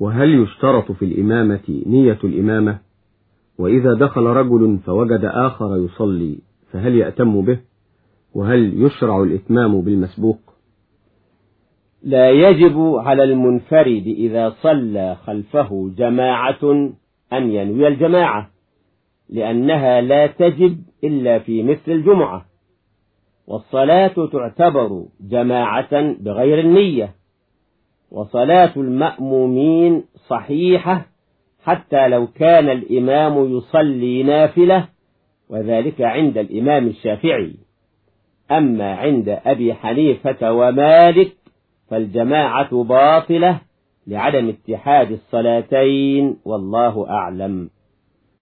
وهل يشترط في الإمامة نية الإمامة؟ وإذا دخل رجل فوجد آخر يصلي فهل يأتم به؟ وهل يشرع الإتمام بالمسبوق؟ لا يجب على المنفرد إذا صلى خلفه جماعة أن ينوي الجماعة لأنها لا تجب إلا في مثل الجمعة. والصلاة تعتبر جماعة بغير النية. وصلاة المأمومين صحيحة حتى لو كان الإمام يصلي نافلة وذلك عند الإمام الشافعي. أما عند أبي حنيفة ومالك فالجماعة باطلة لعدم اتحاد الصلاتين والله أعلم.